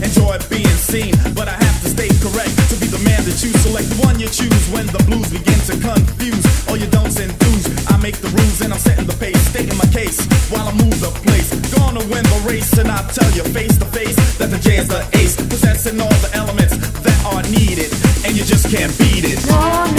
enjoy being seen, but I have to stay correct to be the man that you select. The one you choose when the blues begin to confuse all you don't and do's. I make the rules and I'm setting the pace, stating my case while I move the place. Gonna win the race, and I tell you face to face that the J is the ace, possessing all the elements that are needed, and you just can't beat it.